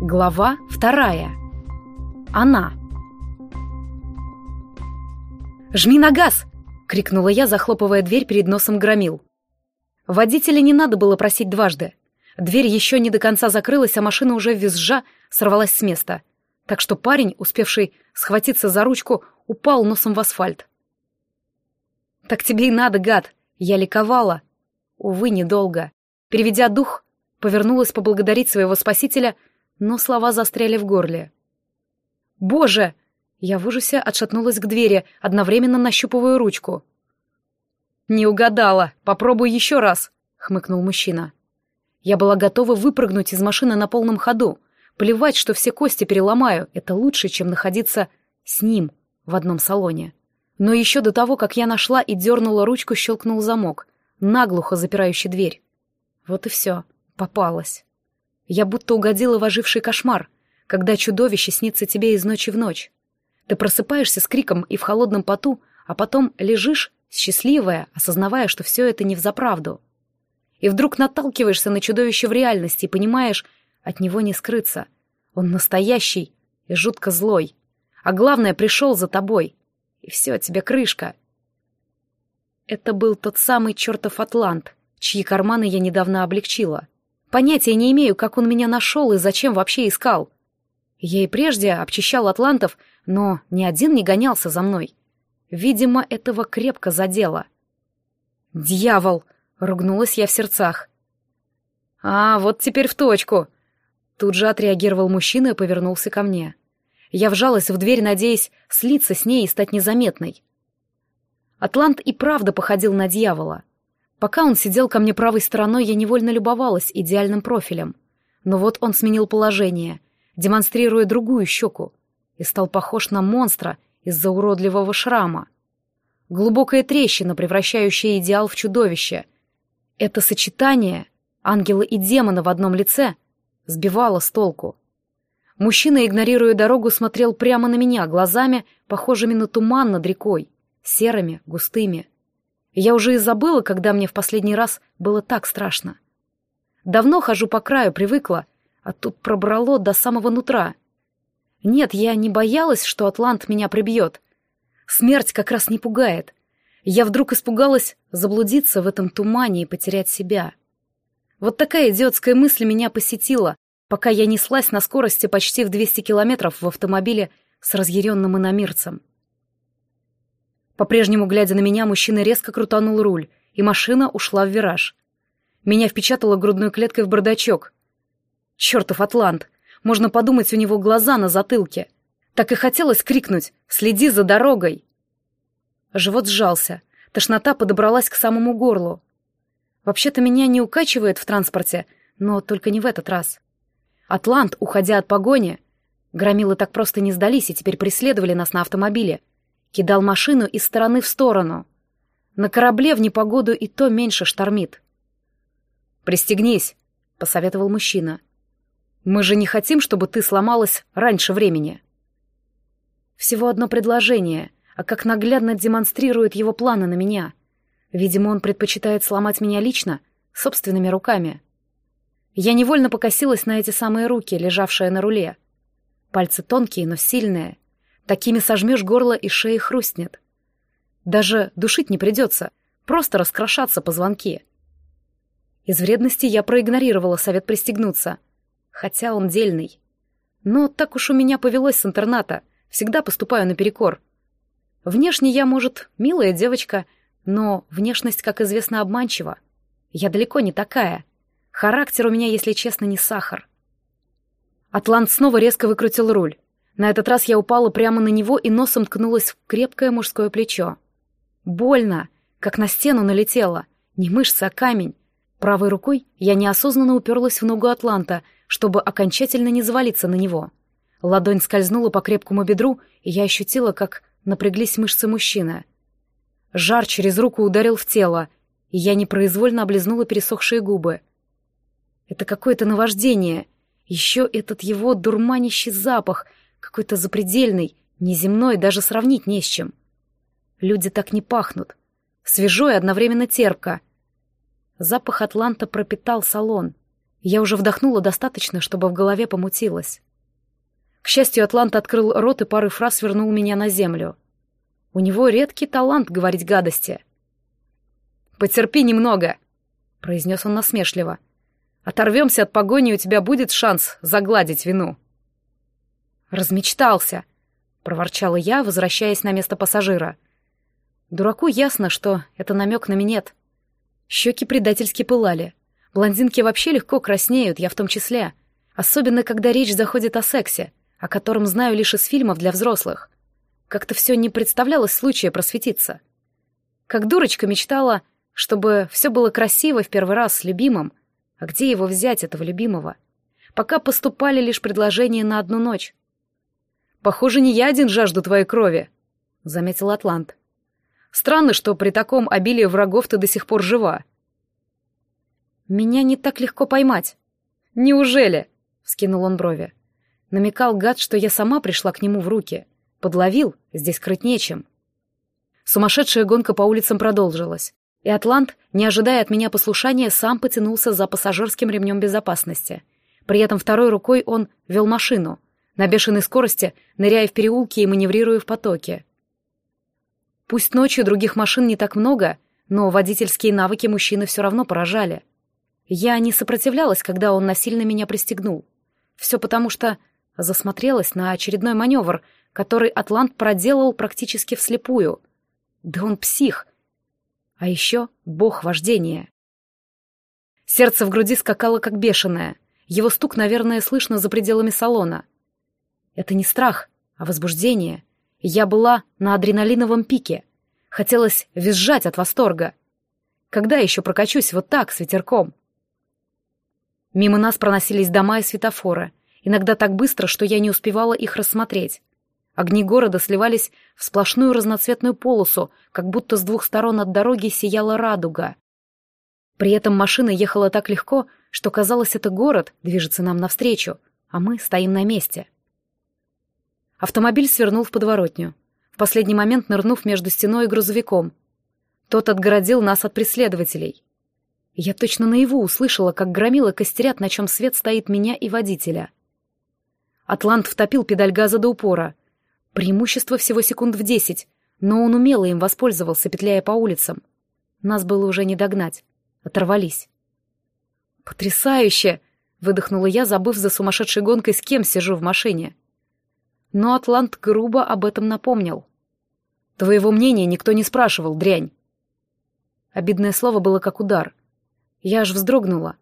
Глава вторая. Она. «Жми на газ!» — крикнула я, захлопывая дверь перед носом громил. Водителя не надо было просить дважды. Дверь еще не до конца закрылась, а машина уже визжа сорвалась с места. Так что парень, успевший схватиться за ручку, упал носом в асфальт. «Так тебе и надо, гад!» Я ликовала. Увы, недолго. Переведя дух, повернулась поблагодарить своего спасителя — но слова застряли в горле. «Боже!» Я в ужасе отшатнулась к двери, одновременно нащупывая ручку. «Не угадала. Попробуй еще раз», — хмыкнул мужчина. Я была готова выпрыгнуть из машины на полном ходу. Плевать, что все кости переломаю, это лучше, чем находиться с ним в одном салоне. Но еще до того, как я нашла и дернула ручку, щелкнул замок, наглухо запирающий дверь. Вот и все, попалась. Я будто угодила в оживший кошмар, когда чудовище снится тебе из ночи в ночь. Ты просыпаешься с криком и в холодном поту, а потом лежишь, счастливая, осознавая, что все это не взаправду. И вдруг наталкиваешься на чудовище в реальности и понимаешь, от него не скрыться. Он настоящий и жутко злой. А главное, пришел за тобой. И все, тебе крышка. Это был тот самый чертов атлант, чьи карманы я недавно облегчила — Понятия не имею, как он меня нашел и зачем вообще искал. Я и прежде обчищал атлантов, но ни один не гонялся за мной. Видимо, этого крепко задело. «Дьявол!» — ругнулась я в сердцах. «А, вот теперь в точку!» Тут же отреагировал мужчина и повернулся ко мне. Я вжалась в дверь, надеясь слиться с ней и стать незаметной. Атлант и правда походил на дьявола — Пока он сидел ко мне правой стороной, я невольно любовалась идеальным профилем. Но вот он сменил положение, демонстрируя другую щеку, и стал похож на монстра из-за уродливого шрама. Глубокая трещина, превращающая идеал в чудовище. Это сочетание ангела и демона в одном лице сбивало с толку. Мужчина, игнорируя дорогу, смотрел прямо на меня, глазами, похожими на туман над рекой, серыми, густыми — я уже и забыла, когда мне в последний раз было так страшно. Давно хожу по краю, привыкла, а тут пробрало до самого нутра. Нет, я не боялась, что Атлант меня прибьет. Смерть как раз не пугает. Я вдруг испугалась заблудиться в этом тумане и потерять себя. Вот такая идиотская мысль меня посетила, пока я неслась на скорости почти в 200 километров в автомобиле с разъяренным иномирцем. По-прежнему, глядя на меня, мужчина резко крутанул руль, и машина ушла в вираж. Меня впечатало грудной клеткой в бардачок. Чертов атлант! Можно подумать, у него глаза на затылке. Так и хотелось крикнуть «Следи за дорогой!». Живот сжался, тошнота подобралась к самому горлу. Вообще-то меня не укачивает в транспорте, но только не в этот раз. Атлант, уходя от погони, громилы так просто не сдались и теперь преследовали нас на автомобиле — кидал машину из стороны в сторону. На корабле в непогоду и то меньше штормит. «Пристегнись», — посоветовал мужчина. «Мы же не хотим, чтобы ты сломалась раньше времени». Всего одно предложение, а как наглядно демонстрирует его планы на меня. Видимо, он предпочитает сломать меня лично, собственными руками. Я невольно покосилась на эти самые руки, лежавшие на руле. Пальцы тонкие, но сильные — Такими сожмешь горло и шеи хрустнет. Даже душить не придется, просто раскрошаться позвонки. Из вредности я проигнорировала совет пристегнуться, хотя он дельный. Но так уж у меня повелось с интерната, всегда поступаю наперекор. Внешне я, может, милая девочка, но внешность, как известно, обманчива. Я далеко не такая. Характер у меня, если честно, не сахар. Атлант снова резко выкрутил руль. На этот раз я упала прямо на него и носом ткнулась в крепкое мужское плечо. Больно, как на стену налетела. Не мышца, а камень. Правой рукой я неосознанно уперлась в ногу Атланта, чтобы окончательно не завалиться на него. Ладонь скользнула по крепкому бедру, и я ощутила, как напряглись мышцы мужчины. Жар через руку ударил в тело, и я непроизвольно облизнула пересохшие губы. Это какое-то наваждение. Еще этот его дурманящий запах — какой-то запредельный, неземной, даже сравнить не с чем. Люди так не пахнут. Свежо и одновременно терпко. Запах Атланта пропитал салон. Я уже вдохнула достаточно, чтобы в голове помутилось. К счастью, Атлант открыл рот и пары фраз вернул меня на землю. У него редкий талант говорить гадости. «Потерпи немного», — произнес он насмешливо. «Оторвемся от погони, у тебя будет шанс загладить вину». «Размечтался», — проворчала я, возвращаясь на место пассажира. Дураку ясно, что это намек на минет. Щеки предательски пылали. Блондинки вообще легко краснеют, я в том числе. Особенно, когда речь заходит о сексе, о котором знаю лишь из фильмов для взрослых. Как-то все не представлялось случая просветиться. Как дурочка мечтала, чтобы все было красиво в первый раз с любимым. А где его взять, этого любимого? Пока поступали лишь предложения на одну ночь. «Похоже, не я один жажду твоей крови», — заметил Атлант. «Странно, что при таком обилии врагов ты до сих пор жива». «Меня не так легко поймать». «Неужели?» — вскинул он брови. Намекал гад, что я сама пришла к нему в руки. Подловил, здесь крыть нечем. Сумасшедшая гонка по улицам продолжилась, и Атлант, не ожидая от меня послушания, сам потянулся за пассажирским ремнем безопасности. При этом второй рукой он вел машину на бешеной скорости, ныряя в переулки и маневрируя в потоке. Пусть ночью других машин не так много, но водительские навыки мужчины все равно поражали. Я не сопротивлялась, когда он насильно меня пристегнул. Все потому что засмотрелась на очередной маневр, который Атлант проделал практически вслепую. Да он псих. А еще бог вождения. Сердце в груди скакало как бешеное. Его стук, наверное, слышно за пределами салона. Это не страх, а возбуждение. Я была на адреналиновом пике. Хотелось визжать от восторга. Когда еще прокачусь вот так, с ветерком? Мимо нас проносились дома и светофоры. Иногда так быстро, что я не успевала их рассмотреть. Огни города сливались в сплошную разноцветную полосу, как будто с двух сторон от дороги сияла радуга. При этом машина ехала так легко, что казалось, это город движется нам навстречу, а мы стоим на месте. Автомобиль свернул в подворотню, в последний момент нырнув между стеной и грузовиком. Тот отгородил нас от преследователей. Я точно наяву услышала, как громило костерят, на чем свет стоит меня и водителя. Атлант втопил педаль газа до упора. Преимущество всего секунд в десять, но он умело им воспользовался, петляя по улицам. Нас было уже не догнать. Оторвались. «Потрясающе!» — выдохнула я, забыв за сумасшедшей гонкой, с кем сижу в машине но Атлант грубо об этом напомнил. «Твоего мнения никто не спрашивал, дрянь». Обидное слово было как удар. Я аж вздрогнула.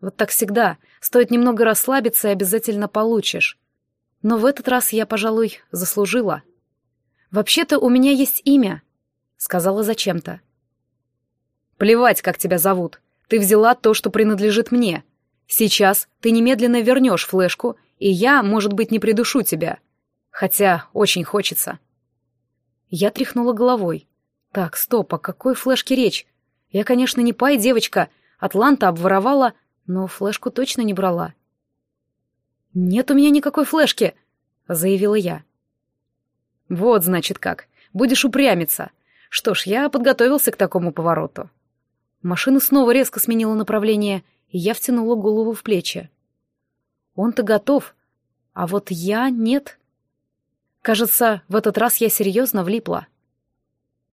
Вот так всегда. Стоит немного расслабиться, и обязательно получишь. Но в этот раз я, пожалуй, заслужила. «Вообще-то у меня есть имя», — сказала зачем-то. «Плевать, как тебя зовут. Ты взяла то, что принадлежит мне. Сейчас ты немедленно вернешь флешку, и я, может быть, не придушу тебя. Хотя очень хочется. Я тряхнула головой. Так, стоп, о какой флешке речь? Я, конечно, не пай девочка, Атланта обворовала, но флешку точно не брала. «Нет у меня никакой флешки», — заявила я. «Вот, значит, как. Будешь упрямиться. Что ж, я подготовился к такому повороту». Машина снова резко сменила направление, и я втянула голову в плечи. Он-то готов, а вот я нет. Кажется, в этот раз я серьезно влипла.